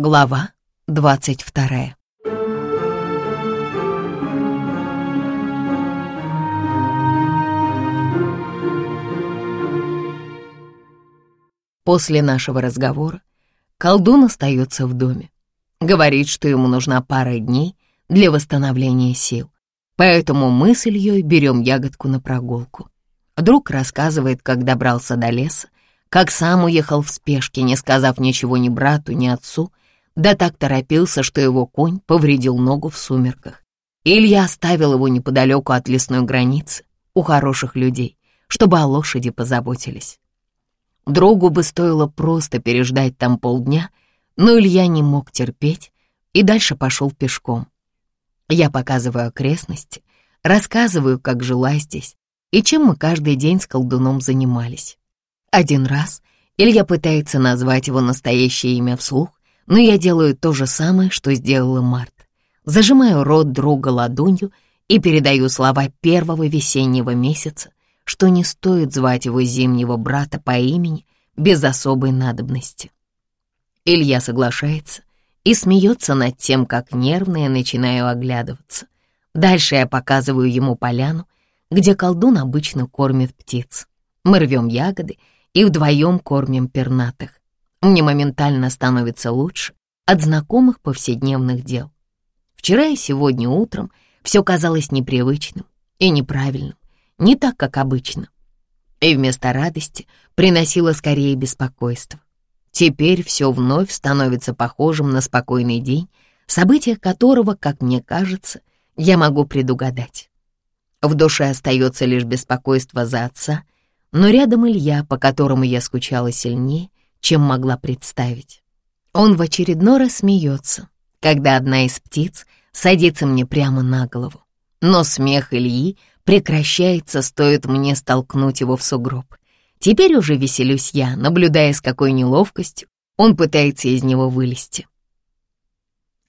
Глава двадцать вторая. После нашего разговора колдун остается в доме. Говорит, что ему нужна пара дней для восстановления сил. Поэтому мы с Ильей берем ягодку на прогулку. Друг рассказывает, как добрался до леса, как сам уехал в спешке, не сказав ничего ни брату, ни отцу, да так торопился, что его конь повредил ногу в сумерках. Илья оставил его неподалеку от лесной границы, у хороших людей, чтобы о лошади позаботились. Другу бы стоило просто переждать там полдня, но Илья не мог терпеть и дальше пошел пешком. Я показываю окрестности, рассказываю, как жила здесь и чем мы каждый день с колдуном занимались. Один раз Илья пытается назвать его настоящее имя вслух, но я делаю то же самое, что сделала Март. Зажимаю рот друга ладонью и передаю слова первого весеннего месяца, что не стоит звать его зимнего брата по имени без особой надобности. Илья соглашается и смеется над тем, как нервно я начинаю оглядываться. Дальше я показываю ему поляну, где колдун обычно кормит птиц. Мы рвем ягоды и вдвоем кормим пернатых. Мне моментально становится лучше от знакомых повседневных дел. Вчера и сегодня утром все казалось непривычным и неправильным, не так, как обычно. И вместо радости приносило скорее беспокойство. Теперь все вновь становится похожим на спокойный день, события которого, как мне кажется, я могу предугадать. В душе остается лишь беспокойство за отца, но рядом Илья, по которому я скучала сильнее, чем могла представить. Он в очередной раз смеется, когда одна из птиц садится мне прямо на голову. Но смех Ильи прекращается, стоит мне столкнуть его в сугроб. Теперь уже веселюсь я, наблюдая, с какой неловкостью он пытается из него вылезти.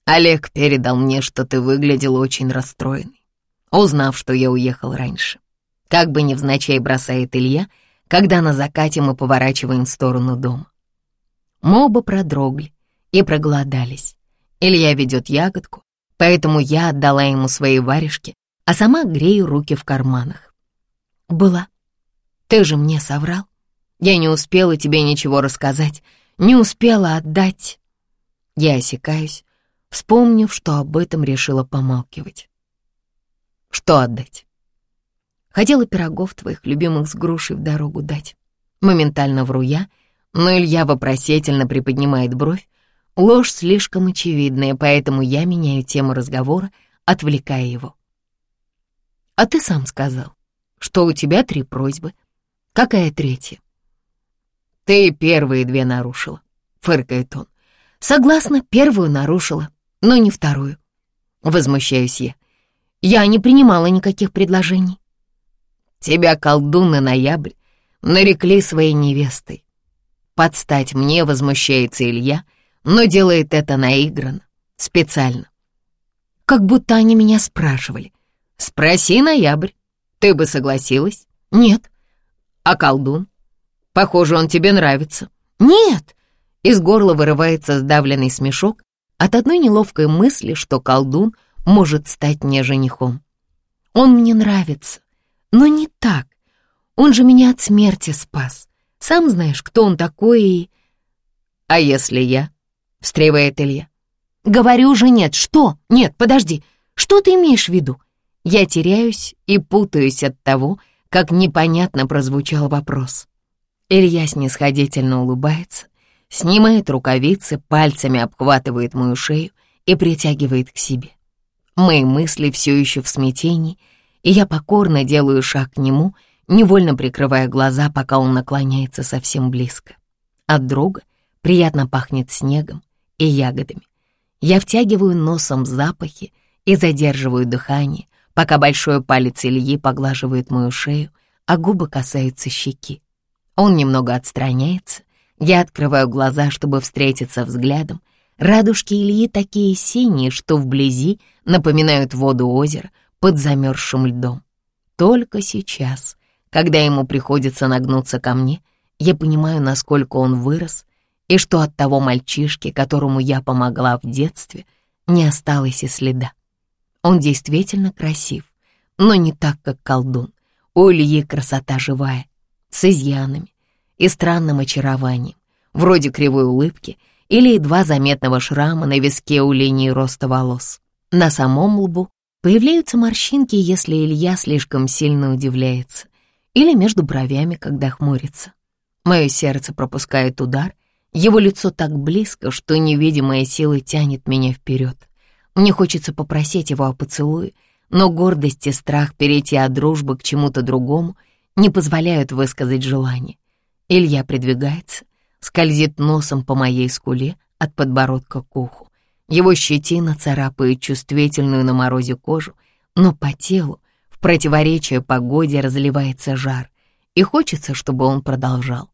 Олег передал мне, что ты выглядел очень расстроенный, узнав, что я уехал раньше. Как бы невзначай бросает Илья, когда на закате мы поворачиваем в сторону дома. Мы оба продрогли и проголодались. Илья ведет ягодку, поэтому я отдала ему свои варежки, а сама грею руки в карманах. Была. Ты же мне соврал. Я не успела тебе ничего рассказать, не успела отдать. Я осекаюсь, вспомнив, что об этом решила помалкивать. Что отдать? Хотела пирогов твоих любимых с грушей в дорогу дать. Моментально вру я но Илья вопросительно приподнимает бровь. Ложь слишком очевидная, поэтому я меняю тему разговора, отвлекая его. «А ты сам сказал, что у тебя три просьбы. Какая третья?» «Ты первые две нарушила», — фыркает он. «Согласна, первую нарушила, но не вторую». Возмущаюсь я. Я не принимала никаких предложений. Тебя колдун на ноябрь нарекли своей невестой. Подстать мне возмущается Илья, но делает это наигранно, специально. Как будто они меня спрашивали. Спроси ноябрь, ты бы согласилась? Нет. А колдун? Похоже, он тебе нравится. Нет. Из горла вырывается сдавленный смешок от одной неловкой мысли, что колдун может стать мне женихом. Он мне нравится, но не так. Он же меня от смерти спас. Сам знаешь, кто он такой и...» «А если я?» — встревает Илья. «Говорю же нет. Что? Нет, подожди. Что ты имеешь в виду?» Я теряюсь и путаюсь от того, как непонятно прозвучал вопрос. Илья снисходительно улыбается, снимает рукавицы, пальцами обхватывает мою шею и притягивает к себе. Мои мысли все еще в смятении, и я покорно делаю шаг к нему — невольно прикрывая глаза, пока он наклоняется совсем близко. От друга приятно пахнет снегом и ягодами. Я втягиваю носом запахи и задерживаю дыхание, пока большой палец Ильи поглаживает мою шею, а губы касаются щеки. Он немного отстраняется, я открываю глаза, чтобы встретиться взглядом. Радужки Ильи такие синие, что вблизи напоминают воду озера под замерзшим льдом. Только сейчас когда ему приходится нагнуться ко мне, я понимаю, насколько он вырос и что от того мальчишки, которому я помогла в детстве, не осталось и следа. Он действительно красив, но не так, как колдун. У Ильи красота живая, с изъянами и странным очарованием, вроде кривой улыбки или едва заметного шрама на виске у линии роста волос. На самом лбу появляются морщинки, если Илья слишком сильно удивляется, или между бровями, когда хмурится. Мое сердце пропускает удар, его лицо так близко, что невидимая сила тянет меня вперед. Мне хочется попросить его о поцелуе, но гордость и страх перейти от дружбы к чему-то другому не позволяют высказать желание. Илья придвигается, скользит носом по моей скуле от подбородка к уху. Его щетина царапает чувствительную на морозе кожу, но по телу, противоречие погоде, разливается жар, и хочется, чтобы он продолжал.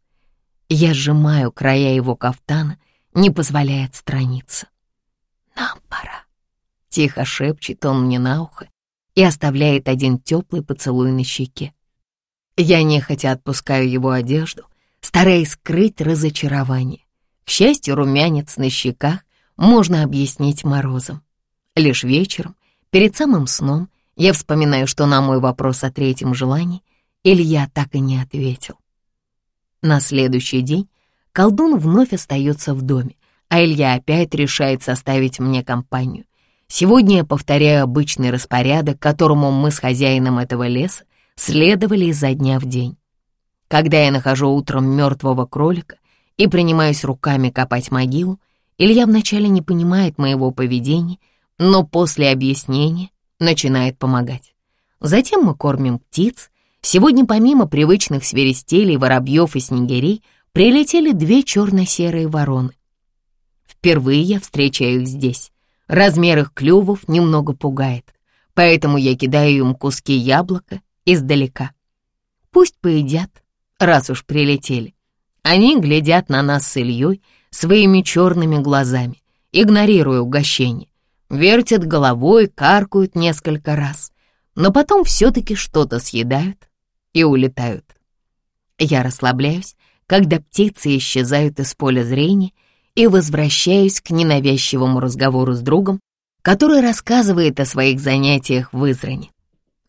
Я сжимаю края его кафтана, не позволяя отстраниться. «Нам пора», — тихо шепчет он мне на ухо и оставляет один теплый поцелуй на щеке. Я нехотя отпускаю его одежду, стараясь скрыть разочарование. К счастью, румянец на щеках можно объяснить морозом. Лишь вечером, перед самым сном, я вспоминаю, что на мой вопрос о третьем желании Илья так и не ответил. На следующий день колдун вновь остается в доме, а Илья опять решает составить мне компанию. Сегодня я повторяю обычный распорядок, которому мы с хозяином этого леса следовали изо дня в день. Когда я нахожу утром мертвого кролика и принимаюсь руками копать могилу, Илья вначале не понимает моего поведения, но после объяснения начинает помогать. Затем мы кормим птиц, Сегодня помимо привычных свиристелей, воробьев и снегирей прилетели две черно-серые вороны. Впервые я встречаю их здесь. Размер их клювов немного пугает, поэтому я кидаю им куски яблока издалека. Пусть поедят, раз уж прилетели. Они глядят на нас с Ильей своими черными глазами, игнорируя угощение, вертят головой, каркают несколько раз, но потом все-таки что-то съедают и улетают. Я расслабляюсь, когда птицы исчезают из поля зрения и возвращаюсь к ненавязчивому разговору с другом, который рассказывает о своих занятиях в Изране,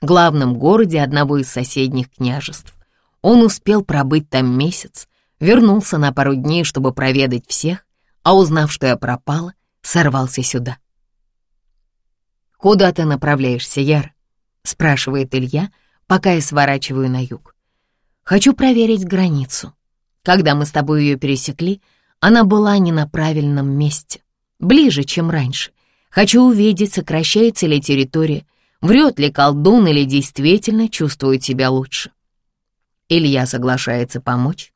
главном городе одного из соседних княжеств. Он успел пробыть там месяц, вернулся на пару дней, чтобы проведать всех, а узнав, что я пропала, сорвался сюда. «Куда ты направляешься, Яр?» — спрашивает Илья, — пока я сворачиваю на юг. Хочу проверить границу. Когда мы с тобой ее пересекли, она была не на правильном месте, ближе, чем раньше. Хочу увидеть, сокращается ли территория, врет ли колдун или действительно чувствует себя лучше. Илья соглашается помочь.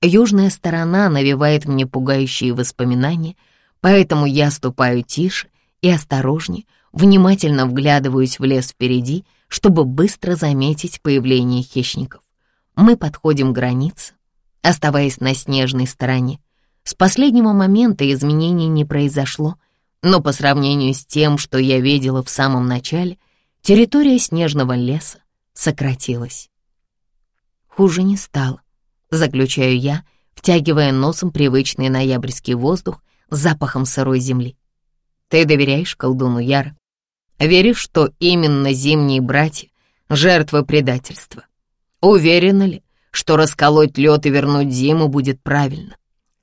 Южная сторона навевает мне пугающие воспоминания, поэтому я ступаю тише и осторожнее, внимательно вглядываюсь в лес впереди — чтобы быстро заметить появление хищников. Мы подходим к границе, оставаясь на снежной стороне. С последнего момента изменений не произошло, но по сравнению с тем, что я видела в самом начале, территория снежного леса сократилась. Хуже не стало, заключаю я, втягивая носом привычный ноябрьский воздух с запахом сырой земли. Ты доверяешь колдуну Яра? Веришь, что именно зимние братья — жертвы предательства? Уверена ли, что расколоть лед и вернуть зиму будет правильно?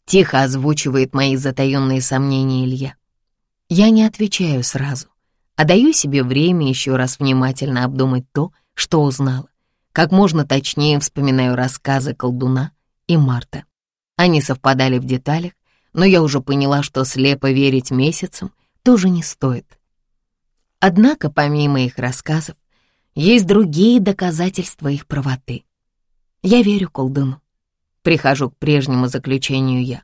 Тихо озвучивает мои затаенные сомнения Илья. Я не отвечаю сразу, а даю себе время еще раз внимательно обдумать то, что узнала. Как можно точнее вспоминаю рассказы колдуна и Марта. Они совпадали в деталях, но я уже поняла, что слепо верить месяцам тоже не стоит. Однако, помимо их рассказов, есть другие доказательства их правоты. Я верю колдуну. Прихожу к прежнему заключению я.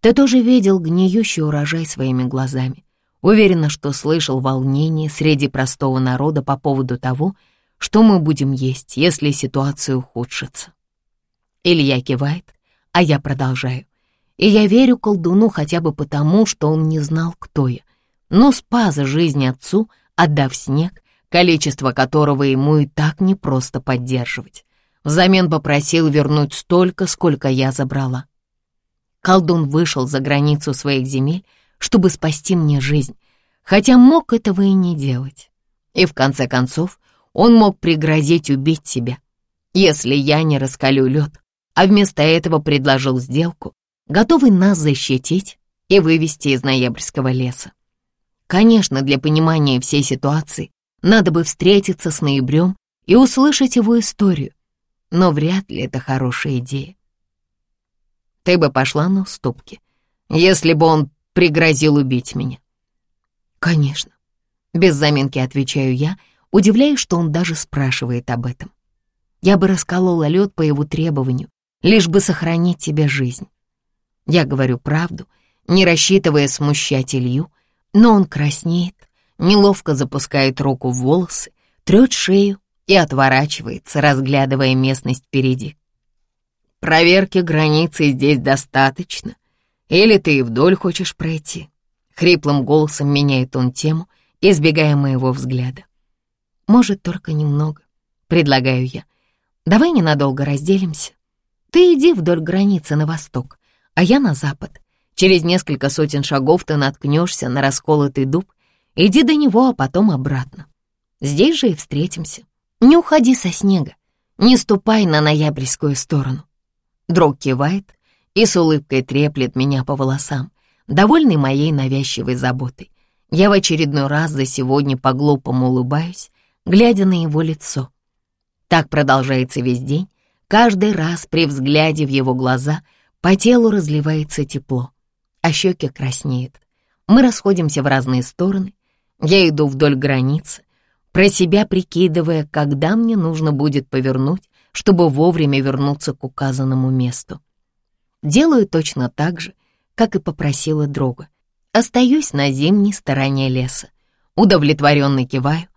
Ты тоже видел гниющий урожай своими глазами. Уверена, что слышал волнение среди простого народа по поводу того, что мы будем есть, если ситуация ухудшится. Илья кивает, а я продолжаю. И я верю колдуну хотя бы потому, что он не знал, кто я, но спас жизнь отцу — отдав снег, количество которого ему и так непросто поддерживать. Взамен попросил вернуть столько, сколько я забрала. Колдун вышел за границу своих земель, чтобы спасти мне жизнь, хотя мог этого и не делать. И в конце концов он мог пригрозить убить себя, если я не раскалю лед, а вместо этого предложил сделку, готовый нас защитить и вывести из ноябрьского леса. Конечно, для понимания всей ситуации надо бы встретиться с ноябрем и услышать его историю, но вряд ли это хорошая идея. Ты бы пошла на уступки, если бы он пригрозил убить меня. Конечно. Без заминки отвечаю я, удивляясь, что он даже спрашивает об этом. Я бы расколола лед по его требованию, лишь бы сохранить тебе жизнь. Я говорю правду, не рассчитывая смущать Илью, но он краснеет, неловко запускает руку в волосы, трет шею и отворачивается, разглядывая местность впереди. Проверки границы здесь достаточно. Или ты и вдоль хочешь пройти? Хриплым голосом меняет он тему, избегая моего взгляда. Может, только немного, предлагаю я. Давай ненадолго разделимся. Ты иди вдоль границы на восток, а я на запад. Через несколько сотен шагов ты наткнешься на расколотый дуб. Иди до него, а потом обратно. Здесь же и встретимся. Не уходи со снега, не ступай на ноябрьскую сторону. Дрог кивает и с улыбкой треплет меня по волосам, довольный моей навязчивой заботой. Я в очередной раз за сегодня по-глупому улыбаюсь, глядя на его лицо. Так продолжается весь день. Каждый раз при взгляде в его глаза по телу разливается тепло, а щеки краснеют. Мы расходимся в разные стороны. Я иду вдоль границы, про себя прикидывая, когда мне нужно будет повернуть, чтобы вовремя вернуться к указанному месту. Делаю точно так же, как и попросила Дрога. Остаюсь на зимней стороне леса. Удовлетворенно киваю,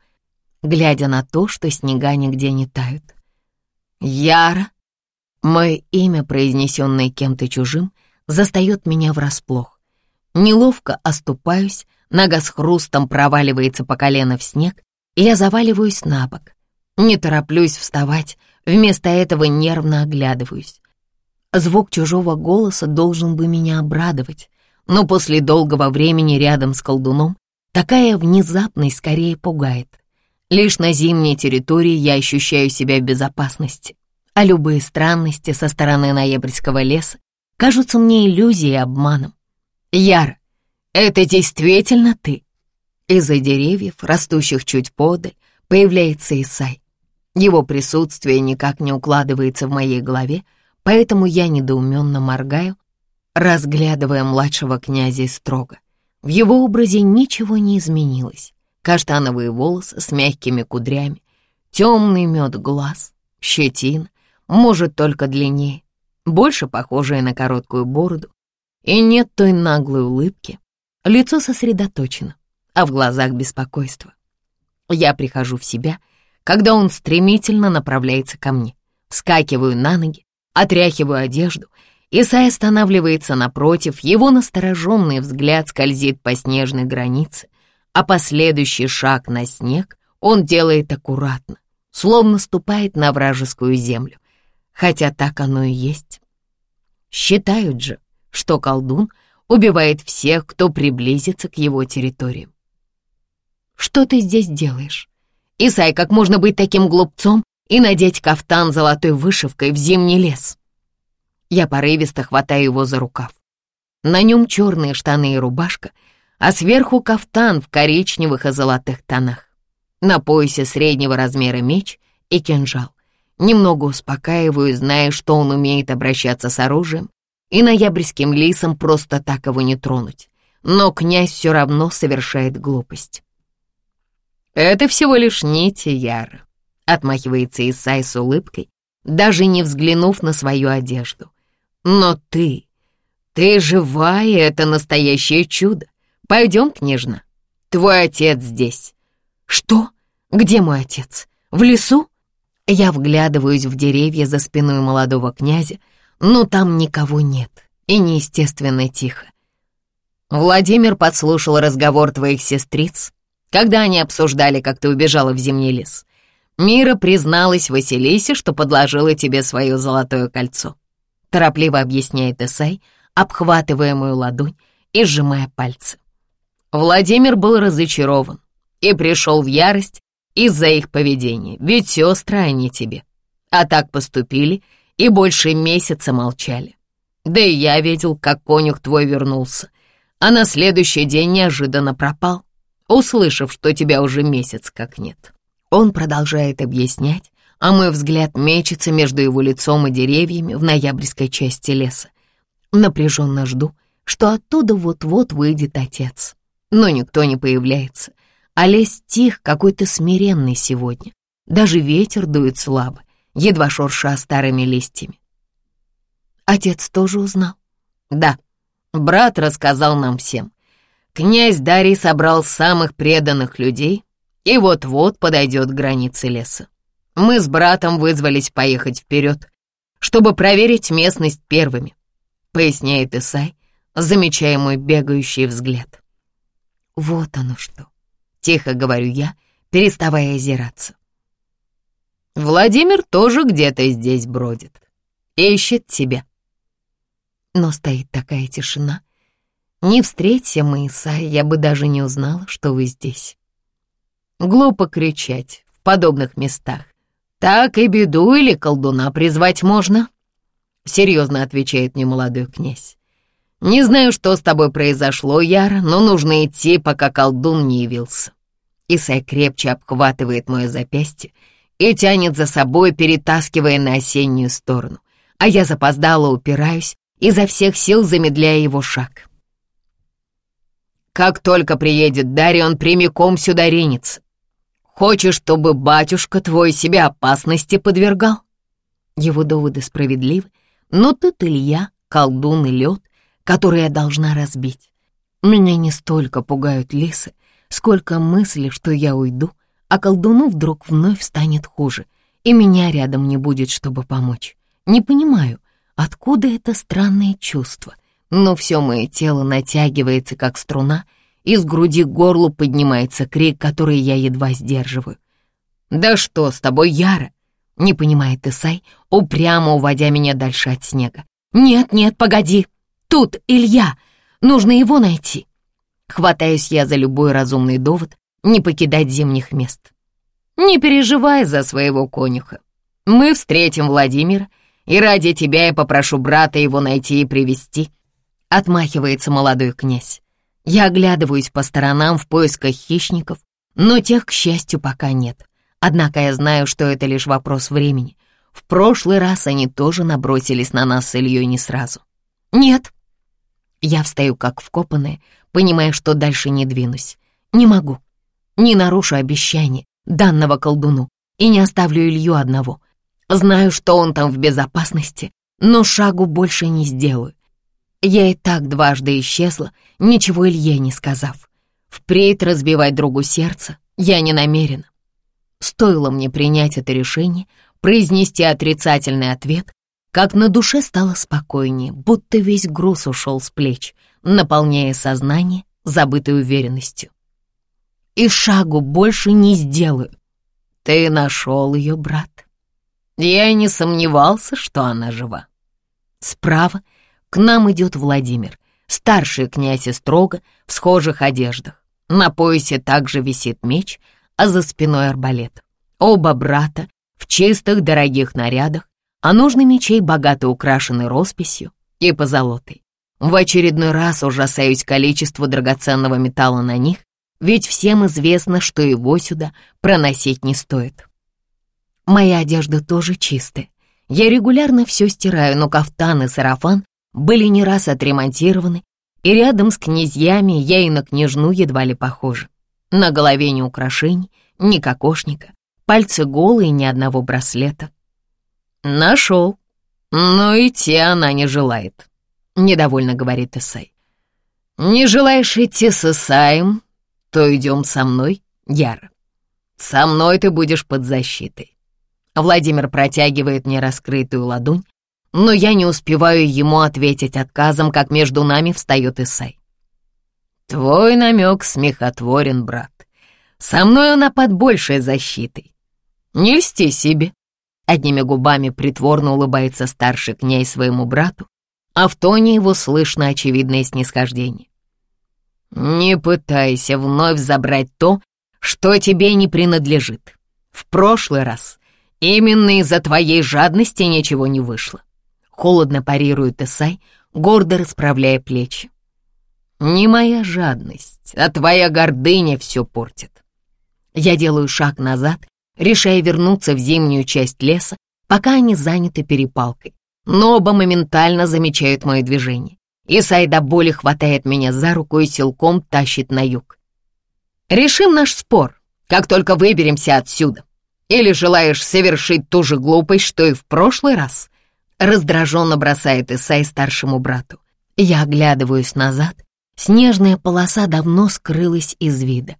глядя на то, что снега нигде не тают. Яра, мое имя, произнесенное кем-то чужим, застает меня врасплох. Неловко оступаюсь, нога с хрустом проваливается по колено в снег, и я заваливаюсь на бок. Не тороплюсь вставать, вместо этого нервно оглядываюсь. Звук чужого голоса должен бы меня обрадовать, но после долгого времени рядом с колдуном такая внезапность скорее пугает. Лишь на зимней территории я ощущаю себя в безопасности, а любые странности со стороны ноябрьского леса кажутся мне иллюзией и обманом. Яр, это действительно ты? Из-за деревьев, растущих чуть подаль, появляется Исай. Его присутствие никак не укладывается в моей голове, поэтому я недоуменно моргаю, разглядывая младшего князя строго. В его образе ничего не изменилось каштановые волосы с мягкими кудрями, темный мед глаз, щетина, может, только длиннее, больше похожая на короткую бороду, и нет той наглой улыбки. Лицо сосредоточено, а в глазах беспокойство. Я прихожу в себя, когда он стремительно направляется ко мне. Вскакиваю на ноги, отряхиваю одежду. Исай останавливается напротив, его настороженный взгляд скользит по снежной границе, а последующий шаг на снег он делает аккуратно, словно ступает на вражескую землю, хотя так оно и есть. Считают же, что колдун убивает всех, кто приблизится к его территории. «Что ты здесь делаешь? Исай, как можно быть таким глупцом и надеть кафтан золотой вышивкой в зимний лес?» Я порывисто хватаю его за рукав. На нем черные штаны и рубашка — а сверху кафтан в коричневых и золотых тонах. На поясе среднего размера меч и кинжал. Немного успокаиваю, зная, что он умеет обращаться с оружием, и ноябрьским лисом просто так его не тронуть. Но князь все равно совершает глупость. «Это всего лишь нити, Яра», — отмахивается Исай с улыбкой, даже не взглянув на свою одежду. «Но ты, ты живая, это настоящее чудо. Пойдем, княжна. Твой отец здесь. Что? Где мой отец? В лесу? Я вглядываюсь в деревья за спиной молодого князя, но там никого нет и неестественно тихо. Владимир подслушал разговор твоих сестриц, когда они обсуждали, как ты убежала в зимний лес. Мира призналась Василисе, что подложила тебе свое золотое кольцо. Торопливо объясняет Исай, обхватывая мою ладонь и сжимая пальцы. Владимир был разочарован и пришел в ярость из-за их поведения, ведь сестры они тебе. А так поступили и больше месяца молчали. Да и я видел, как конюх твой вернулся, а на следующий день неожиданно пропал, услышав, что тебя уже месяц как нет. Он продолжает объяснять, а мой взгляд мечется между его лицом и деревьями в ноябрьской части леса. Напряженно жду, что оттуда вот-вот выйдет отец. Но никто не появляется, а лес тих какой-то смиренный сегодня. Даже ветер дует слабо, едва шурша старыми листьями. Отец тоже узнал? Да, брат рассказал нам всем. Князь Дарий собрал самых преданных людей и вот-вот подойдет к границе леса. Мы с братом вызвались поехать вперед, чтобы проверить местность первыми, поясняет Исай, замечая мой бегающий взгляд. Вот оно что. Тихо говорю я, переставая озираться. Владимир тоже где-то здесь бродит. Ищет тебя. Но стоит такая тишина. Не встреться мы, Исай, я бы даже не узнала, что вы здесь. Глупо кричать в подобных местах. Так и беду или колдуна призвать можно? Серьезно отвечает мне молодой князь. Не знаю, что с тобой произошло, Яра, но нужно идти, пока колдун не явился. Исай крепче обхватывает мое запястье и тянет за собой, перетаскивая на осеннюю сторону, а я запоздало упираюсь, изо всех сил замедляя его шаг. Как только приедет Дарья, он прямиком сюда ринется. Хочешь, чтобы батюшка твой себя опасности подвергал? Его доводы справедливы, но тут Илья, колдун и лед, который я должна разбить. Меня не столько пугают лисы, сколько мысли, что я уйду, а колдуну вдруг вновь станет хуже, и меня рядом не будет, чтобы помочь. Не понимаю, откуда это странное чувство, но все мое тело натягивается, как струна, и с груди к горлу поднимается крик, который я едва сдерживаю. «Да что с тобой, Яра?» — не понимает Исай, упрямо уводя меня дальше от снега. «Нет, нет, погоди! Тут Илья! Нужно его найти!» Хватаюсь я за любой разумный довод не покидать зимних мест. Не переживай за своего конюха. Мы встретим Владимира, и ради тебя я попрошу брата его найти и привести. Отмахивается молодой князь. Я оглядываюсь по сторонам в поисках хищников, но тех, к счастью, пока нет. Однако я знаю, что это лишь вопрос времени. В прошлый раз они тоже набросились на нас с Ильей не сразу. Нет. Я встаю как вкопанная, понимая, что дальше не двинусь. Не могу. Не нарушу обещание данного колдуну и не оставлю Илью одного. Знаю, что он там в безопасности, но шагу больше не сделаю. Я и так дважды исчезла, ничего Илье не сказав. Впредь разбивать другу сердце я не намерена. Стоило мне принять это решение, произнести отрицательный ответ, как на душе стало спокойнее, будто весь груз ушел с плеч, наполняя сознание забытой уверенностью. И шагу больше не сделаю. Ты нашел ее, брат. Я не сомневался, что она жива. Справа к нам идет Владимир, старший князь и строго, в схожих одеждах. На поясе также висит меч, а за спиной арбалет. Оба брата в чистых дорогих нарядах, а нужный мечей богато украшены росписью и позолотой. В очередной раз ужасаюсь количеству драгоценного металла на них, ведь всем известно, что его сюда проносить не стоит. Моя одежда тоже чистая. Я регулярно все стираю, но кафтан и сарафан были не раз отремонтированы, и рядом с князьями я и на княжну едва ли похожа. На голове ни украшений, ни кокошника, пальцы голые, ни одного браслета. Нашел, но идти она не желает. — недовольно говорит Исай. «Не желаешь идти с Исаем, то идем со мной, Яра. Со мной ты будешь под защитой». Владимир протягивает мне раскрытую ладонь, но я не успеваю ему ответить отказом, как между нами встает Исай. «Твой намек смехотворен, брат. Со мной она под большей защитой. Не льсти себе». Одними губами притворно улыбается старший князь своему брату, а в тоне его слышно очевидное снисхождение. «Не пытайся вновь забрать то, что тебе не принадлежит. В прошлый раз именно из-за твоей жадности ничего не вышло». Холодно парирует Исай, гордо расправляя плечи. «Не моя жадность, а твоя гордыня все портит». Я делаю шаг назад, решая вернуться в зимнюю часть леса, пока они заняты перепалкой. Но оба моментально замечают мое движение. Исай до боли хватает меня за руку и силком тащит на юг. «Решим наш спор, как только выберемся отсюда. Или желаешь совершить ту же глупость, что и в прошлый раз?» Раздраженно бросает Исай старшему брату. Я оглядываюсь назад. Снежная полоса давно скрылась из вида.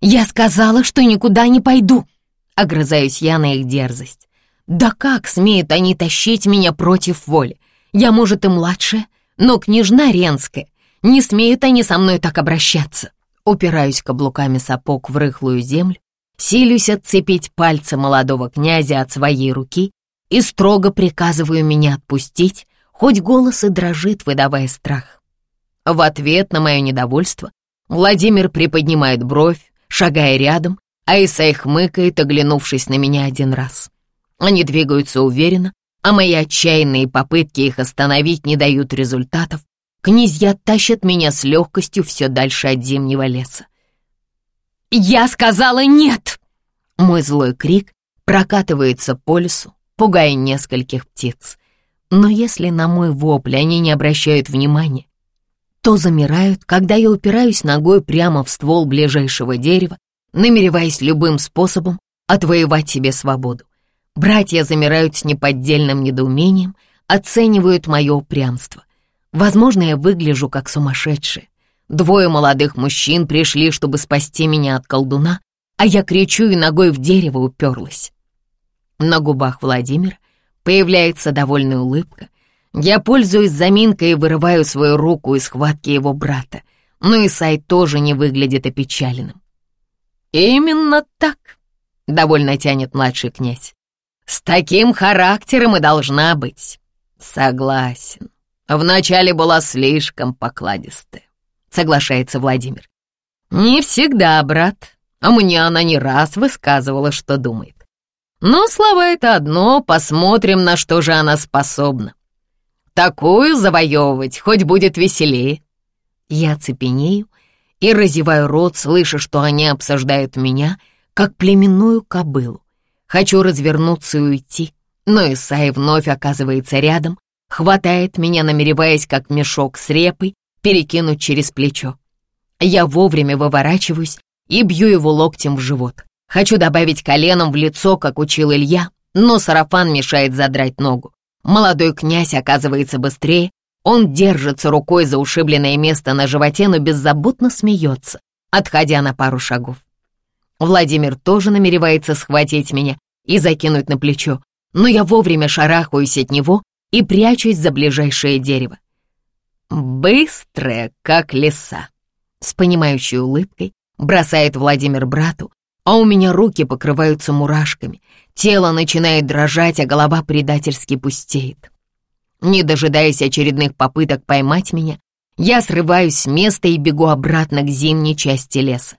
«Я сказала, что никуда не пойду!» Огрызаюсь я на их дерзость. «Да как смеют они тащить меня против воли? Я, может, и младшая, но княжна Ренская. Не смеют они со мной так обращаться!» Упираюсь каблуками сапог в рыхлую землю, силюсь отцепить пальцы молодого князя от своей руки и строго приказываю меня отпустить, хоть голос и дрожит, выдавая страх. В ответ на мое недовольство Владимир приподнимает бровь, шагая рядом, а Исай хмыкает, оглянувшись на меня один раз. Они двигаются уверенно, а мои отчаянные попытки их остановить не дают результатов. Князья тащат меня с легкостью все дальше от зимнего леса. «Я сказала нет!» Мой злой крик прокатывается по лесу, пугая нескольких птиц. Но если на мой вопль они не обращают внимания, то замирают, когда я упираюсь ногой прямо в ствол ближайшего дерева, намереваясь любым способом отвоевать себе свободу. Братья замирают с неподдельным недоумением, оценивают мое упрямство. Возможно, я выгляжу как сумасшедшая. Двое молодых мужчин пришли, чтобы спасти меня от колдуна, а я кричу и ногой в дерево уперлась. На губах Владимира появляется довольная улыбка. Я пользуюсь заминкой и вырываю свою руку из схватки его брата, но Исай тоже не выглядит опечаленным. «Именно так», — довольно тянет младший князь. «С таким характером и должна быть». «Согласен. Вначале была слишком покладистая», — соглашается Владимир. «Не всегда, брат. А мне она не раз высказывала, что думает. Но слова — это одно, посмотрим, на что же она способна. Такую завоевывать хоть будет веселее. Я цепенею и разеваю рот, слыша, что они обсуждают меня, как племенную кобылу. Хочу развернуться и уйти, но Исай вновь оказывается рядом, хватает меня, намереваясь, как мешок с репой, перекинуть через плечо. Я вовремя выворачиваюсь и бью его локтем в живот. Хочу добавить коленом в лицо, как учил Илья, но сарафан мешает задрать ногу. Молодой князь оказывается быстрее, он держится рукой за ушибленное место на животе, но беззаботно смеется, отходя на пару шагов. Владимир тоже намеревается схватить меня и закинуть на плечо, но я вовремя шарахаюсь от него и прячусь за ближайшее дерево. «Быстрая, как лиса», — с понимающей улыбкой бросает Владимир брату, а у меня руки покрываются мурашками, тело начинает дрожать, а голова предательски пустеет. Не дожидаясь очередных попыток поймать меня, я срываюсь с места и бегу обратно к зимней части леса.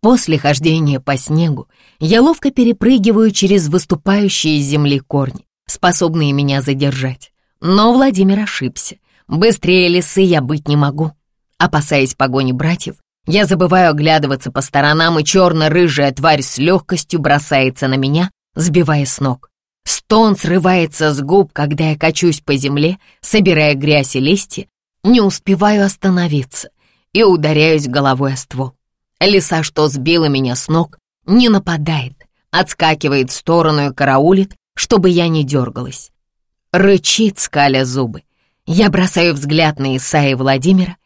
После хождения по снегу я ловко перепрыгиваю через выступающие из земли корни, способные меня задержать. Но Владимир ошибся. Быстрее лисы я быть не могу. Опасаясь погони братьев, я забываю оглядываться по сторонам, и черно-рыжая тварь с легкостью бросается на меня, сбивая с ног. Стон срывается с губ, когда я качусь по земле, собирая грязь и листья, не успеваю остановиться и ударяюсь головой о ствол. Лиса, что сбила меня с ног, не нападает, отскакивает в сторону и караулит, чтобы я не дергалась. Рычит, скаля зубы. Я бросаю взгляд на Исаия и Владимира,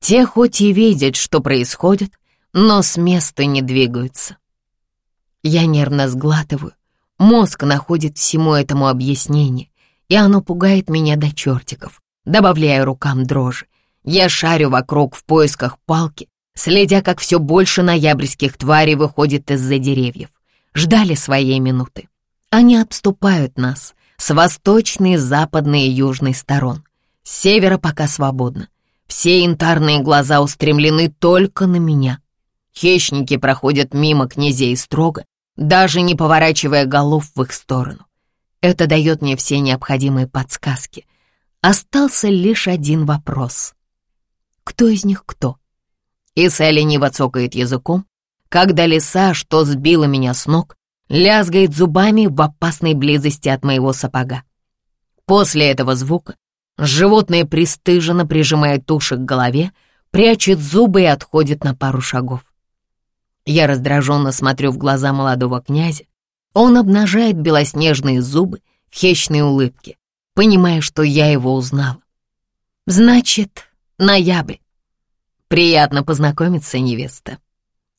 те хоть и видят, что происходит, но с места не двигаются. Я нервно сглатываю. Мозг находит всему этому объяснение, и оно пугает меня до чертиков, добавляя рукам дрожи. Я шарю вокруг в поисках палки, следя, как все больше ноябрьских тварей выходит из-за деревьев. Ждали своей минуты. Они обступают нас с восточной, западной и южной сторон. С севера пока свободно. Все янтарные глаза устремлены только на меня. Хищники проходят мимо князей строго, даже не поворачивая голов в их сторону. Это дает мне все необходимые подсказки. Остался лишь один вопрос. Кто из них кто? Иса лениво цокает языком, когда лиса, что сбила меня с ног, лязгает зубами в опасной близости от моего сапога. После этого звука животное пристыженно прижимает уши к голове, прячет зубы и отходит на пару шагов. Я раздраженно смотрю в глаза молодого князя. Он обнажает белоснежные зубы в хищной улыбке, понимая, что я его узнала. Значит, ноябрь. Приятно познакомиться, невеста.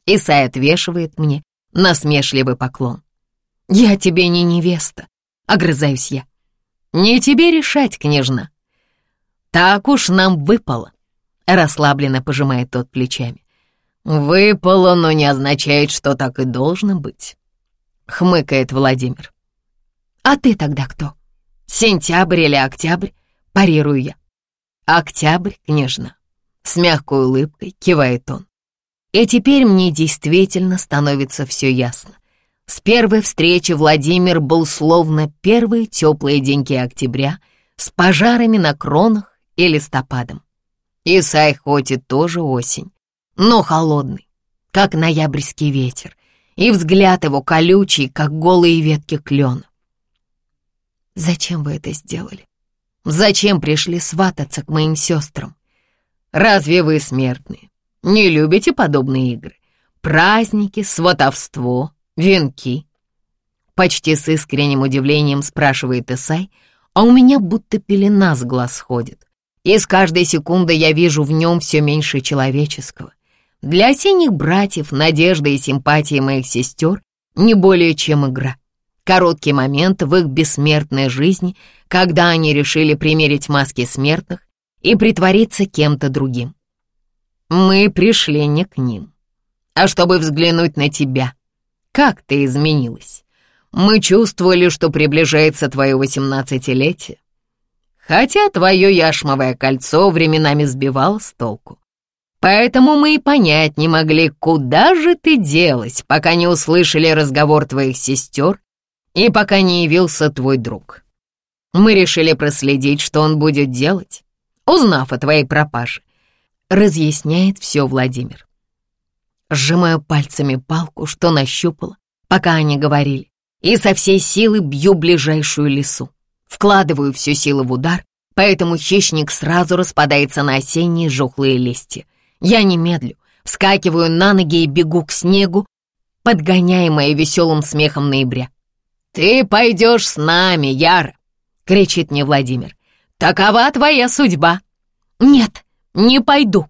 Исай отвешивает мне насмешливый поклон. Я тебе не невеста, огрызаюсь я. Не тебе решать, княжна. Так уж нам выпало, расслабленно пожимает тот плечами. «Выпало, но не означает, что так и должно быть», — хмыкает Владимир. «А ты тогда кто? Сентябрь или октябрь?» — парирую я. «Октябрь, княжна», — с мягкой улыбкой кивает он. И теперь мне действительно становится все ясно. С первой встречи Владимир был словно первые теплые деньки октября с пожарами на кронах и листопадом. И тоже осень, но холодный, как ноябрьский ветер, и взгляд его колючий, как голые ветки клена. «Зачем вы это сделали? Зачем пришли свататься к моим сестрам? Разве вы смертные? Не любите подобные игры? Праздники, сватовство, венки?» Почти с искренним удивлением спрашивает Исай, а у меня будто пелена с глаз сходит. И с каждой секунды я вижу в нем все меньше человеческого. Для осенних братьев надежда и симпатия моих сестер не более чем игра. Короткий момент в их бессмертной жизни, когда они решили примерить маски смертных и притвориться кем-то другим. Мы пришли не к ним, а чтобы взглянуть на тебя. Как ты изменилась? Мы чувствовали, что приближается твое восемнадцатилетие. Хотя твое яшмовое кольцо временами сбивало с толку. Поэтому мы и понять не могли, куда же ты делась, пока не услышали разговор твоих сестер и пока не явился твой друг. Мы решили проследить, что он будет делать, узнав о твоей пропаже. Разъясняет все Владимир. Сжимаю пальцами палку, что нащупала, пока они говорили, и со всей силы бью ближайшую лесу. Вкладываю всю силу в удар, поэтому хищник сразу распадается на осенние жухлые листья. Я не медлю, вскакиваю на ноги и бегу к снегу, подгоняемая веселым смехом ноября. «Ты пойдешь с нами, Яра!» — кричит мне Владимир. «Такова твоя судьба!» «Нет, не пойду!»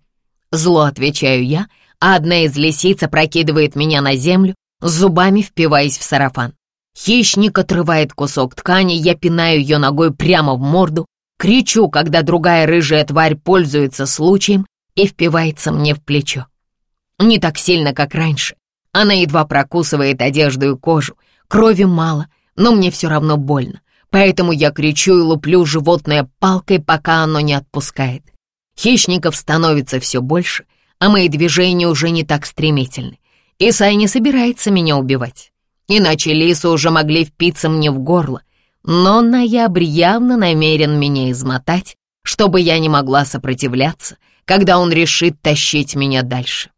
Зло отвечаю я, а одна из лисиц опрокидывает меня на землю, зубами впиваясь в сарафан. Хищник отрывает кусок ткани, я пинаю ее ногой прямо в морду, кричу, когда другая рыжая тварь пользуется случаем и впивается мне в плечо. Не так сильно, как раньше. Она едва прокусывает одежду и кожу. Крови мало, но мне все равно больно. Поэтому я кричу и луплю животное палкой, пока оно не отпускает. Хищников становится все больше, а мои движения уже не так стремительны. Исай не собирается меня убивать. Иначе лисы уже могли впиться мне в горло. Но ноябрь явно намерен меня измотать, чтобы я не могла сопротивляться когда он решит тащить меня дальше.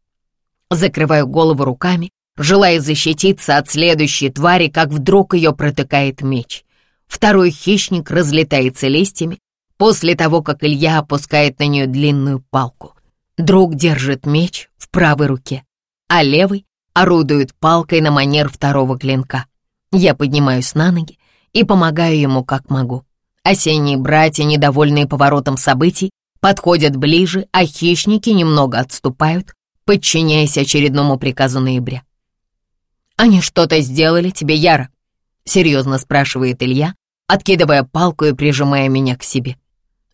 Закрываю голову руками, желая защититься от следующей твари, как вдруг ее протыкает меч. Второй хищник разлетается листьями после того, как Илья опускает на нее длинную палку. Друг держит меч в правой руке, а левый орудует палкой на манер второго клинка. Я поднимаюсь на ноги и помогаю ему как могу. Осенние братья, недовольные поворотом событий, подходят ближе, а хищники немного отступают, подчиняясь очередному приказу ноября. «Они что-то сделали тебе, Яра?» — серьезно спрашивает Илья, откидывая палку и прижимая меня к себе.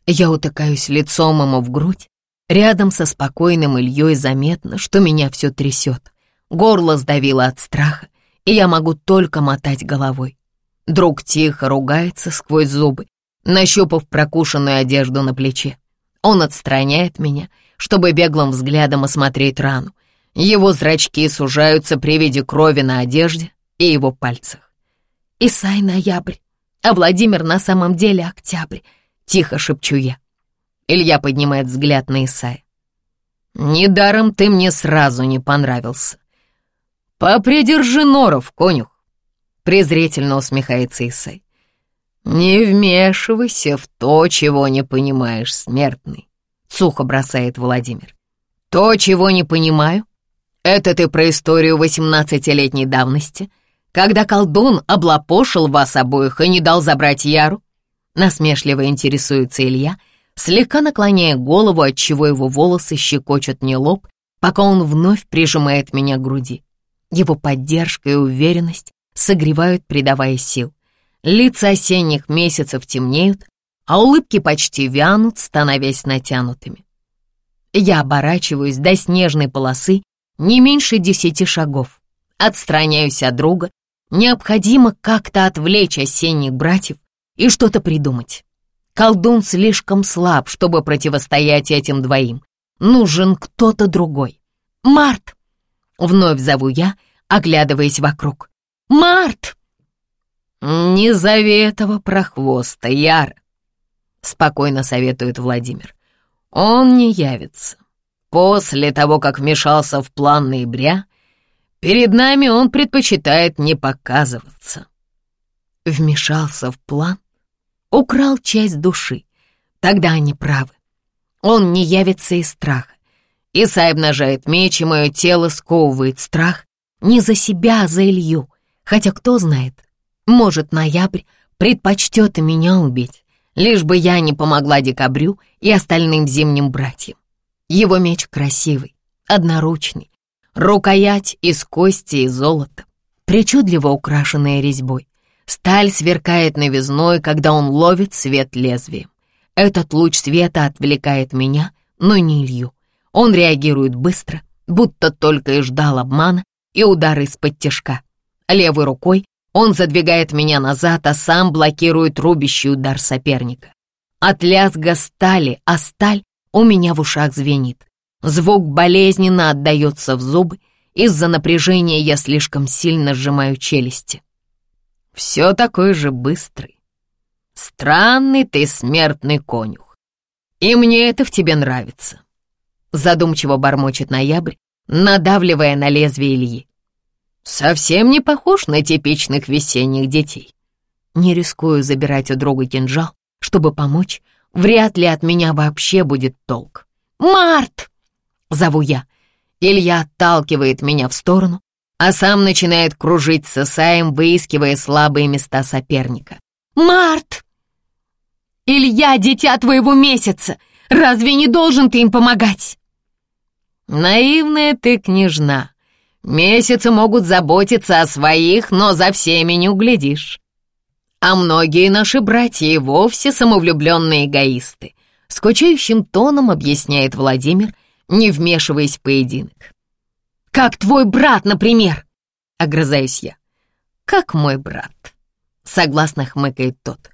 Я утыкаюсь лицом ему в грудь. Рядом со спокойным Ильей заметно, что меня все трясет. Горло сдавило от страха, и я могу только мотать головой. Друг тихо ругается сквозь зубы, Нащупав прокушенную одежду на плече, он отстраняет меня, чтобы беглым взглядом осмотреть рану. Его зрачки сужаются при виде крови на одежде и его пальцах. «Исай ноябрь, а Владимир на самом деле октябрь», — тихо шепчу я. Илья поднимает взгляд на Исая. «Недаром ты мне сразу не понравился. Попридержи норов, конюх!» Презрительно усмехается Исай. «Не вмешивайся в то, чего не понимаешь, смертный», — сухо бросает Владимир. «То, чего не понимаю, это ты про историю восемнадцатилетней давности, когда колдун облапошил вас обоих и не дал забрать Яру?» Насмешливо интересуется Илья, слегка наклоняя голову, отчего его волосы щекочут мне лоб, пока он вновь прижимает меня к груди. Его поддержка и уверенность согревают, придавая сил. Лица осенних месяцев темнеют, а улыбки почти вянут, становясь натянутыми. Я оборачиваюсь до снежной полосы не меньше десяти шагов. Отстраняюсь от друга. Необходимо как-то отвлечь осенних братьев и что-то придумать. Колдун слишком слаб, чтобы противостоять этим двоим. Нужен кто-то другой. Март! Вновь зову я, оглядываясь вокруг. «Март!» «Не зови этого прохвоста, Яр!» Спокойно советует Владимир. «Он не явится. После того, как вмешался в план ноября, перед нами он предпочитает не показываться». Вмешался в план? Украл часть души. Тогда они правы. Он не явится из страха. Исай обнажает меч, и мое тело сковывает страх не за себя, а за Илью. Хотя кто знает, может, ноябрь предпочтет и меня убить, лишь бы я не помогла декабрю и остальным зимним братьям. Его меч красивый, одноручный, рукоять из кости и золота, причудливо украшенная резьбой. Сталь сверкает новизной, когда он ловит свет лезвием. Этот луч света отвлекает меня, но не Илью. Он реагирует быстро, будто только и ждал обмана и удара из-под тяжка. Левой рукой он задвигает меня назад, а сам блокирует рубящий удар соперника. От лязга стали, а сталь у меня в ушах звенит. Звук болезненно отдается в зубы, из-за напряжения я слишком сильно сжимаю челюсти. Все такой же быстрый. Странный ты смертный конюх. И мне это в тебе нравится задумчиво бормочет ноябрь, надавливая на лезвие Ильи. Совсем не похож на типичных весенних детей. Не рискую забирать у друга кинжал, чтобы помочь, вряд ли от меня вообще будет толк. «Март!» — зову я. Илья отталкивает меня в сторону, а сам начинает кружить с Исаем, выискивая слабые места соперника. «Март!» «Илья, дитя твоего месяца! Разве не должен ты им помогать?» «Наивная ты, княжна. Месяцы могут заботиться о своих, но за всеми не углядишь. А многие наши братья и вовсе самовлюбленные эгоисты», скучающим тоном объясняет Владимир, не вмешиваясь в поединок. «Как твой брат, например!» — огрызаюсь я. «Как мой брат», — согласно хмыкает тот.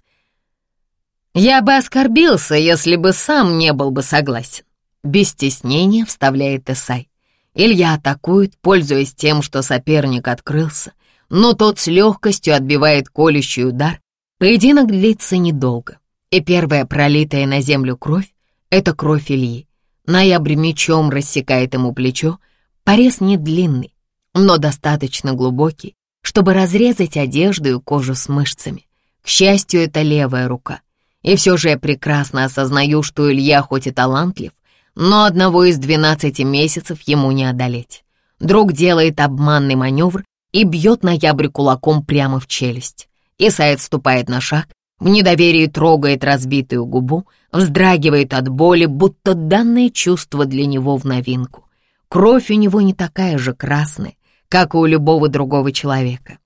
«Я бы оскорбился, если бы сам не был бы согласен. Без стеснения вставляет Исай. Илья атакует, пользуясь тем, что соперник открылся, но тот с легкостью отбивает колющий удар. Поединок длится недолго, и первая пролитая на землю кровь — это кровь Ильи. Ноябрь мечом рассекает ему плечо, порез не длинный, но достаточно глубокий, чтобы разрезать одежду и кожу с мышцами. К счастью, это левая рука. И все же я прекрасно осознаю, что Илья хоть и талантлив, но одного из двенадцати месяцев ему не одолеть. Друг делает обманный маневр и бьет ноябрь кулаком прямо в челюсть. Исай отступает на шаг, в недоверии трогает разбитую губу, вздрагивает от боли, будто данное чувство для него в новинку. Кровь у него не такая же красная, как и у любого другого человека.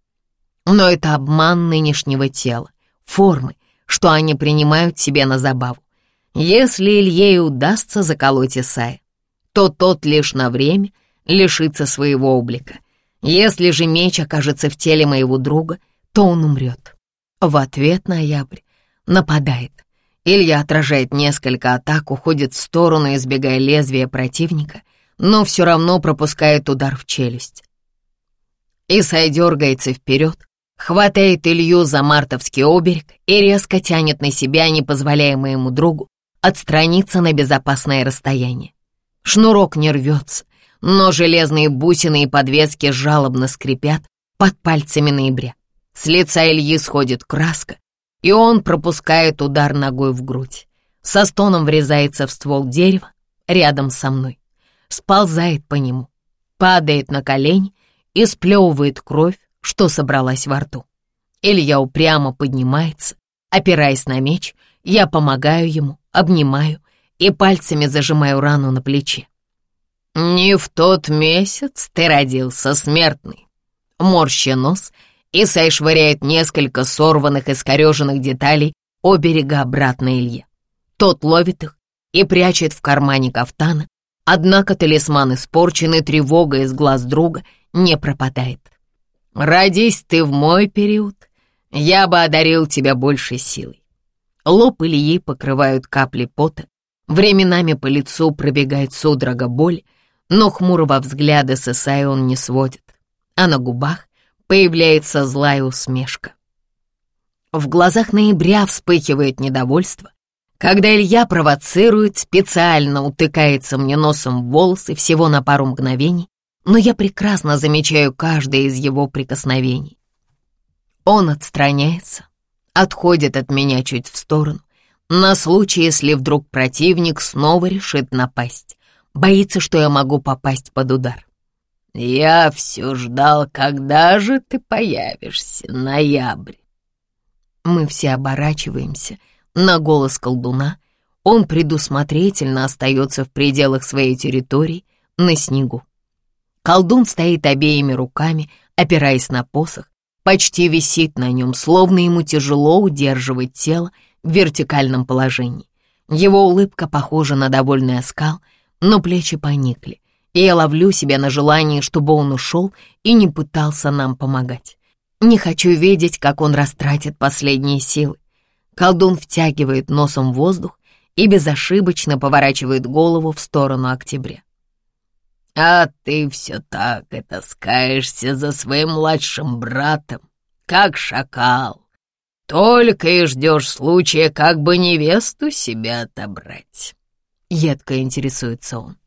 Но это обман нынешнего тела, формы, что они принимают себе на забаву. Если Илье удастся заколоть Исая, то тот лишь на время лишится своего облика. Если же меч окажется в теле моего друга, то он умрет. В ответ ноябрь нападает. Илья отражает несколько атак, уходит в сторону, избегая лезвия противника, но все равно пропускает удар в челюсть. Исай дергается вперед, хватает Илью за мартовский оберег и резко тянет на себя, не позволяя моему другу отстраниться на безопасное расстояние. Шнурок не рвется, но железные бусины и подвески жалобно скрипят под пальцами ноября. С лица Ильи сходит краска, и он пропускает удар ногой в грудь. Со стоном врезается в ствол дерева рядом со мной, сползает по нему, падает на колени и сплевывает кровь, что собралась во рту. Илья упрямо поднимается, опираясь на меч, я помогаю ему, обнимаю и пальцами зажимаю рану на плече. «Не в тот месяц ты родился смертный». Морща нос, Исай швыряет несколько сорванных и скореженных деталей о берега обратно Илье. Тот ловит их и прячет в кармане кафтана, однако талисман испорченный, тревога из глаз друга не пропадает. «Родись ты в мой период, я бы одарил тебя большей силой». Лоб Ильи покрывают капли пота, временами по лицу пробегает судорога боли, но хмурого взгляда с Исаи он не сводит, а на губах появляется злая усмешка. В глазах ноября вспыхивает недовольство, когда Илья провоцирует, специально утыкается мне носом в волосы всего на пару мгновений, но я прекрасно замечаю каждое из его прикосновений. Он отстраняется, отходит от меня чуть в сторону, на случай, если вдруг противник снова решит напасть. Боится, что я могу попасть под удар. «Я все ждал, когда же ты появишься, ноябрь?» Мы все оборачиваемся на голос колдуна. Он предусмотрительно остается в пределах своей территории на снегу. Колдун стоит обеими руками, опираясь на посох, почти висит на нем, словно ему тяжело удерживать тело в вертикальном положении. Его улыбка похожа на довольный оскал — но плечи поникли, и я ловлю себя на желании, чтобы он ушел и не пытался нам помогать. Не хочу видеть, как он растратит последние силы. Колдун втягивает носом воздух и безошибочно поворачивает голову в сторону октября. «А ты все так и таскаешься за своим младшим братом, как шакал. Только и ждешь случая, как бы невесту себе отобрать». — едко интересуется он.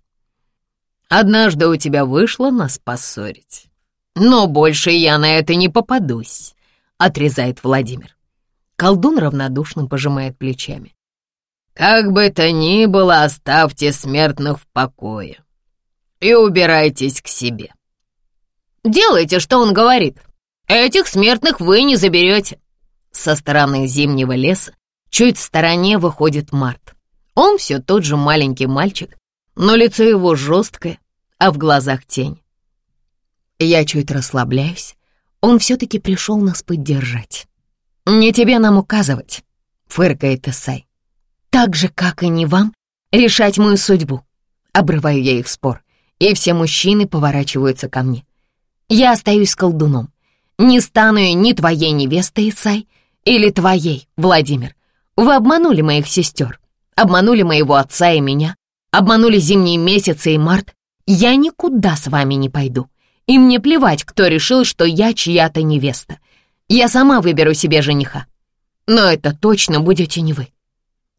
«Однажды у тебя вышло нас поссорить, но больше я на это не попадусь», — отрезает Владимир. Колдун равнодушно пожимает плечами. «Как бы то ни было, оставьте смертных в покое и убирайтесь к себе». «Делайте, что он говорит. Этих смертных вы не заберете». Со стороны зимнего леса чуть в стороне выходит Март. Он все тот же маленький мальчик, но лицо его жесткое, а в глазах тень. Я чуть расслабляюсь. Он все-таки пришел нас поддержать. «Не тебе нам указывать», — фыркает Исай. «Так же, как и не вам, решать мою судьбу». Обрываю я их спор, и все мужчины поворачиваются ко мне. Я остаюсь колдуном. Не стану я ни твоей невестой, Исай, или твоей, Владимир. Вы обманули моих сестер. Обманули моего отца и меня, обманули зимние месяцы и март. Я никуда с вами не пойду. И мне плевать, кто решил, что я чья-то невеста. Я сама выберу себе жениха. Но это точно будете не вы.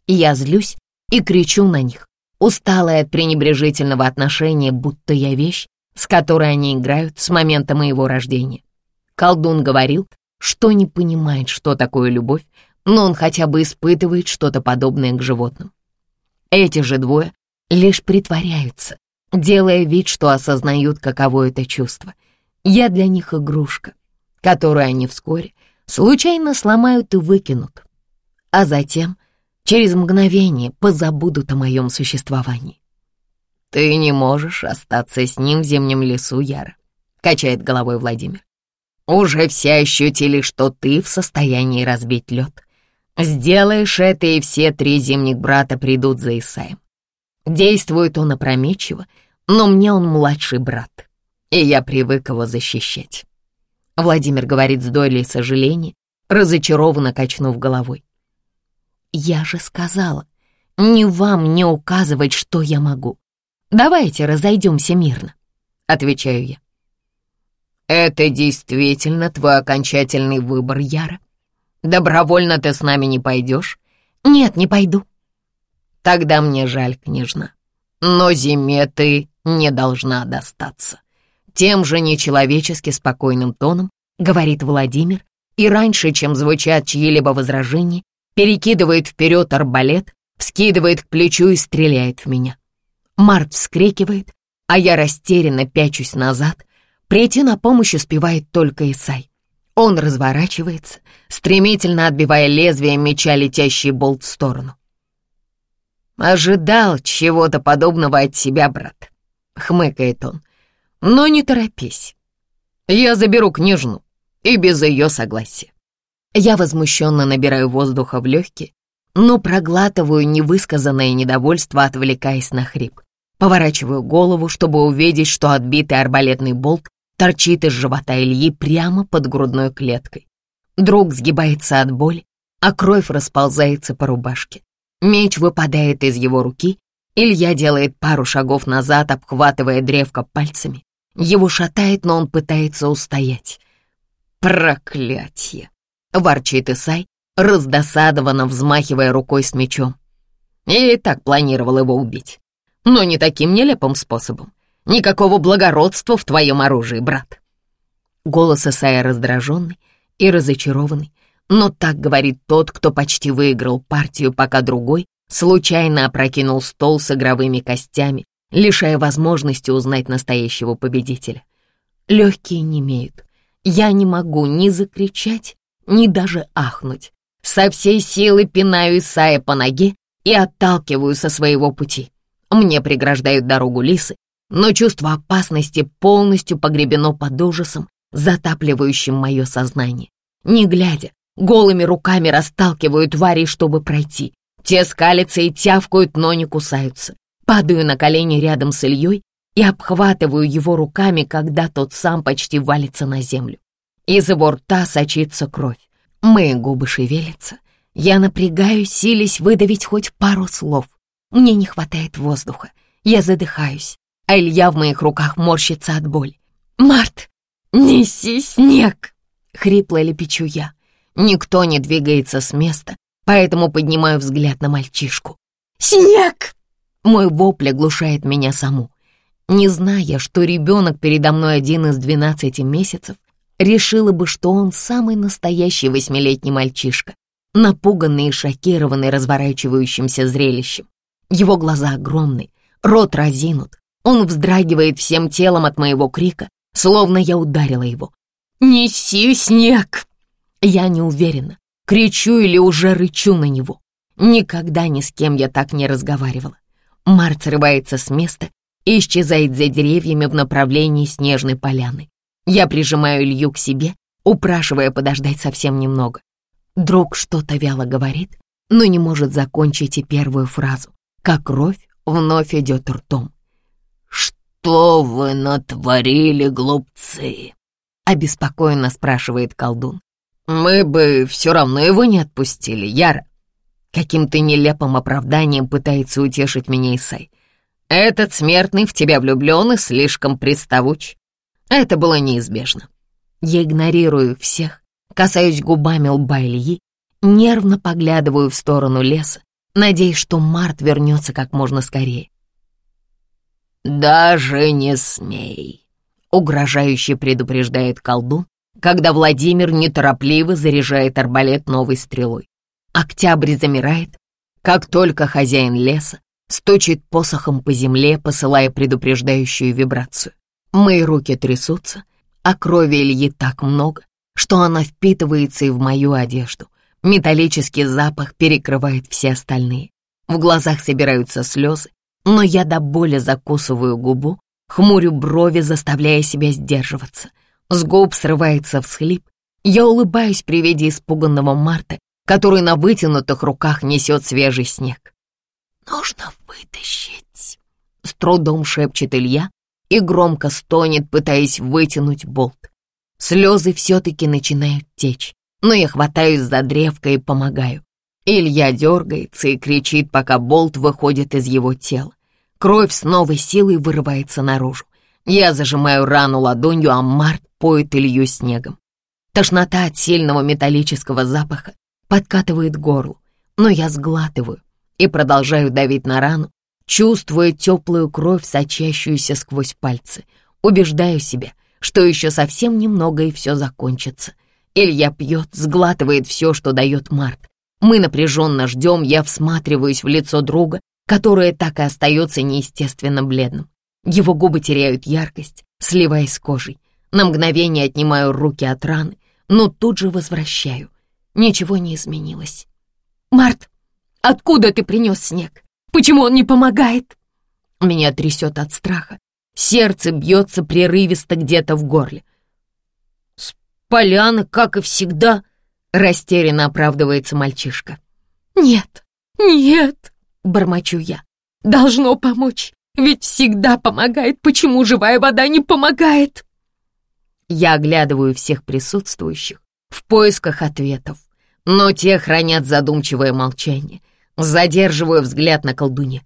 Я злюсь и кричу на них, усталая от пренебрежительного отношения, будто я вещь, с которой они играют с момента моего рождения. Колдун говорил, что не понимает, что такое любовь, но он хотя бы испытывает что-то подобное к животным. Эти же двое лишь притворяются, делая вид, что осознают, каково это чувство. Я для них игрушка, которую они вскоре случайно сломают и выкинут, а затем через мгновение позабудут о моем существовании. «Ты не можешь остаться с ним в зимнем лесу, Яра», — качает головой Владимир. «Уже все ощутили, что ты в состоянии разбить лед. Сделаешь это, и все три зимних брата придут за Исаем. Действует он опрометчиво, но мне он младший брат, и я привык его защищать. Владимир говорит с долей сожаления, разочарованно качнув головой. Я же сказала, не вам не указывать, что я могу. Давайте разойдемся мирно, отвечаю я. Это действительно твой окончательный выбор, Яра? Добровольно ты с нами не пойдешь? Нет, не пойду. Тогда мне жаль, княжна. Но зиме ты не должна достаться. Тем же нечеловечески спокойным тоном говорит Владимир, и раньше, чем звучат чьи-либо возражения, перекидывает вперед арбалет, вскидывает к плечу и стреляет в меня. Март вскрикивает, а я растерянно пячусь назад. Прийти на помощь успевает только Исай. Он разворачивается, стремительно отбивая лезвием меча летящий болт в сторону. «Ожидал чего-то подобного от себя, брат», — хмыкает он. «Но не торопись. Я заберу княжну, и без ее согласия». Я возмущенно набираю воздуха в легкие, но проглатываю невысказанное недовольство, отвлекаясь на хрип. Поворачиваю голову, чтобы увидеть, что отбитый арбалетный болт торчит из живота Ильи прямо под грудной клеткой. Друг сгибается от боли, а кровь расползается по рубашке. Меч выпадает из его руки, Илья делает пару шагов назад, обхватывая древко пальцами. Его шатает, но он пытается устоять. «Проклятье!» — ворчит Исай, раздосадованно взмахивая рукой с мечом. Я и так планировал его убить. Но не таким нелепым способом. Никакого благородства в твоем оружии, брат. Голос Исая раздраженный и разочарованный, но так говорит тот, кто почти выиграл партию, пока другой случайно опрокинул стол с игровыми костями, лишая возможности узнать настоящего победителя. Легкие не имеют. Я не могу ни закричать, ни даже ахнуть. Со всей силы пинаю Исая по ноге и отталкиваю со своего пути. Мне преграждают дорогу лисы, но чувство опасности полностью погребено под ужасом, затапливающим мое сознание. Не глядя, голыми руками расталкиваю тварей, чтобы пройти. Те скалятся и тявкают, но не кусаются. Падаю на колени рядом с Ильей и обхватываю его руками, когда тот сам почти валится на землю. Из его рта сочится кровь. Мои губы шевелятся. Я напрягаюсь, силясь выдавить хоть пару слов. Мне не хватает воздуха. Я задыхаюсь, а Илья в моих руках морщится от боли. «Март, неси снег!» — хрипло лепечу я. Никто не двигается с места, поэтому поднимаю взгляд на мальчишку. «Снег!» Мой вопль оглушает меня саму. Не зная, что ребенок передо мной один из двенадцати месяцев, решила бы, что он самый настоящий восьмилетний мальчишка, напуганный и шокированный разворачивающимся зрелищем. Его глаза огромны, рот разинут, он вздрагивает всем телом от моего крика, словно я ударила его. «Неси снег!» Я не уверена, кричу или уже рычу на него. Никогда ни с кем я так не разговаривала. Март срывается с места и исчезает за деревьями в направлении снежной поляны. Я прижимаю Илью к себе, упрашивая подождать совсем немного. Друг что-то вяло говорит, но не может закончить и первую фразу, как кровь вновь идет ртом. «Что вы натворили, глупцы?» — обеспокоенно спрашивает колдун. «Мы бы все равно его не отпустили, Яра». Каким-то нелепым оправданием пытается утешить меня Исай. «Этот смертный в тебя влюблен и слишком приставуч. Это было неизбежно. Я игнорирую всех, касаюсь губами лба Ильи, нервно поглядываю в сторону леса, надеясь, что Март вернется как можно скорее. «Даже не смей», — угрожающе предупреждает колдун, когда Владимир неторопливо заряжает арбалет новой стрелой. Октябрь замирает, как только хозяин леса стучит посохом по земле, посылая предупреждающую вибрацию. Мои руки трясутся, а крови Ильи так много, что она впитывается и в мою одежду. Металлический запах перекрывает все остальные. В глазах собираются слезы, но я до боли закусываю губу, хмурю брови, заставляя себя сдерживаться. С губ срывается всхлип. Я улыбаюсь при виде испуганного Марта, который на вытянутых руках несет свежий снег. «Нужно вытащить», — с трудом шепчет Илья, и громко стонет, пытаясь вытянуть болт. Слезы все-таки начинают течь, но я хватаюсь за древко и помогаю. Илья дергается и кричит, пока болт выходит из его тела. Кровь с новой силой вырывается наружу. Я зажимаю рану ладонью, а Март поет Илью снегом. Тошнота от сильного металлического запаха подкатывает горло, но я сглатываю и продолжаю давить на рану, чувствуя теплую кровь, сочащуюся сквозь пальцы. Убеждаю себя, что еще совсем немного и все закончится. Илья пьет, сглатывает все, что дает Март. Мы напряженно ждем, я всматриваюсь в лицо друга, которое так и остается неестественно бледным. Его губы теряют яркость, сливаясь с кожей. На мгновение отнимаю руки от раны, но тут же возвращаю. Ничего не изменилось. «Март, откуда ты принес снег? Почему он не помогает?» Меня трясет от страха. Сердце бьется прерывисто где-то в горле. «С поляны, как и всегда», — растерянно оправдывается мальчишка. «Нет, нет», — бормочу я. «Должно помочь, ведь всегда помогает. Почему живая вода не помогает?» Я оглядываю всех присутствующих в поисках ответов, но те хранят задумчивое молчание. Задерживаю взгляд на колдуне.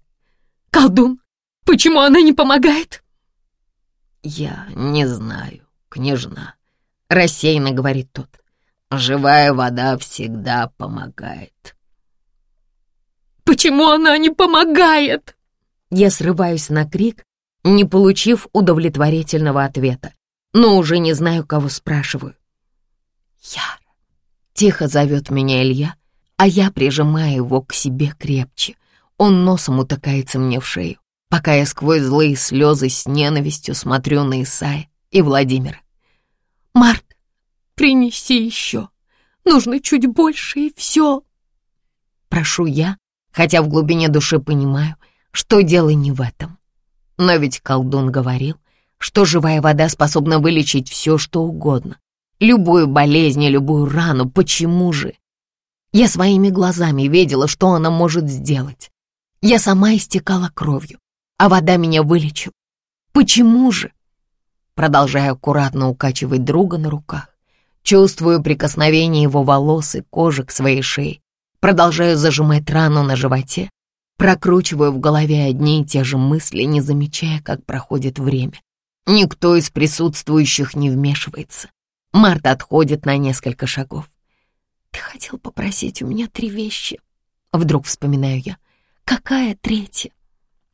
«Колдун, почему она не помогает?» «Я не знаю, княжна», — рассеянно говорит тот. «Живая вода всегда помогает». «Почему она не помогает?» Я срываюсь на крик, не получив удовлетворительного ответа, но уже не знаю, кого спрашиваю. «Яр!» — тихо зовет меня Илья, а я прижимаю его к себе крепче. Он носом утыкается мне в шею, пока я сквозь злые слезы с ненавистью смотрю на Исая и Владимира. «Март, принеси еще. Нужно чуть больше, и все». Прошу я, хотя в глубине души понимаю, что дело не в этом. Но ведь колдун говорил, что живая вода способна вылечить все, что угодно. Любую болезнь и любую рану. Почему же? Я своими глазами видела, что она может сделать. Я сама истекала кровью, а вода меня вылечила. Почему же? Продолжая аккуратно укачивать друга на руках, чувствую прикосновение его волос и кожи к своей шее, продолжаю зажимать рану на животе, прокручиваю в голове одни и те же мысли, не замечая, как проходит время. Никто из присутствующих не вмешивается. Марта отходит на несколько шагов. «Ты хотел попросить у меня три вещи?» Вдруг вспоминаю я. «Какая третья?»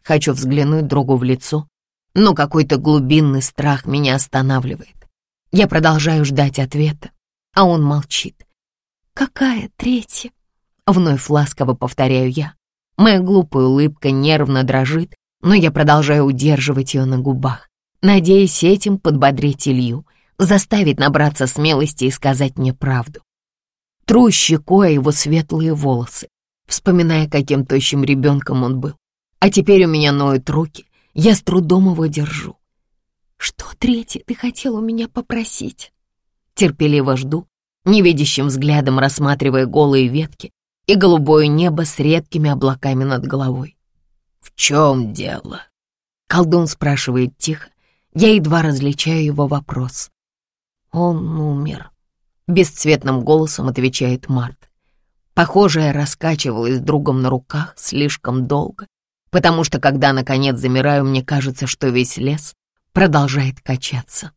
Хочу взглянуть другу в лицо, но какой-то глубинный страх меня останавливает. Я продолжаю ждать ответа, а он молчит. «Какая третья?» Вновь ласково повторяю я. Моя глупая улыбка нервно дрожит, но я продолжаю удерживать ее на губах, надеясь этим подбодрить Илью, заставить набраться смелости и сказать мне правду тру щекой его светлые волосы, вспоминая, каким тощим ребенком он был. А теперь у меня ноют руки, я с трудом его держу. «Что, третий, ты хотел у меня попросить?» Терпеливо жду, невидящим взглядом рассматривая голые ветки и голубое небо с редкими облаками над головой. «В чем дело?» Колдун спрашивает тихо, я едва различаю его вопрос. «Он умер», бесцветным голосом отвечает Март. Похоже, я раскачивалась другом на руках слишком долго, потому что, когда наконец замираю, мне кажется, что весь лес продолжает качаться.